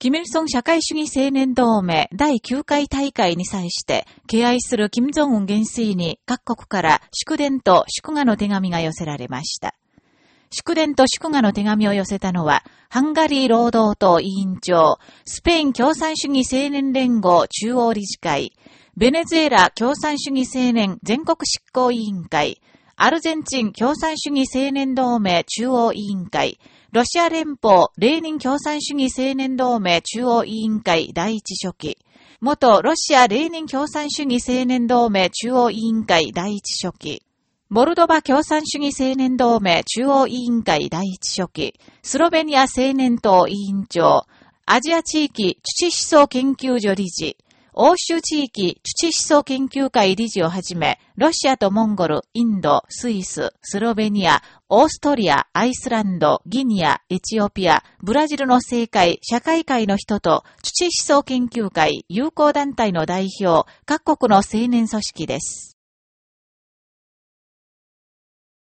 キミルソン社会主義青年同盟第9回大会に際して、敬愛する金正恩元帥に各国から祝電と祝賀の手紙が寄せられました。祝電と祝賀の手紙を寄せたのは、ハンガリー労働党委員長、スペイン共産主義青年連合中央理事会、ベネズエラ共産主義青年全国執行委員会、アルゼンチン共産主義青年同盟中央委員会、ロシア連邦レーニン共産主義青年同盟中央委員会第一書記、元ロシアレーニン共産主義青年同盟中央委員会第一書記、モルドバ共産主義青年同盟中央委員会第一書記、スロベニア青年党委員長、アジア地域土思想研究所理事、欧州地域土思想研究会理事をはじめ、ロシアとモンゴル、インド、スイス、スロベニア、オーストリア、アイスランド、ギニア、エチオピア、ブラジルの政界、社会界の人と、土思想研究会、友好団体の代表、各国の青年組織です。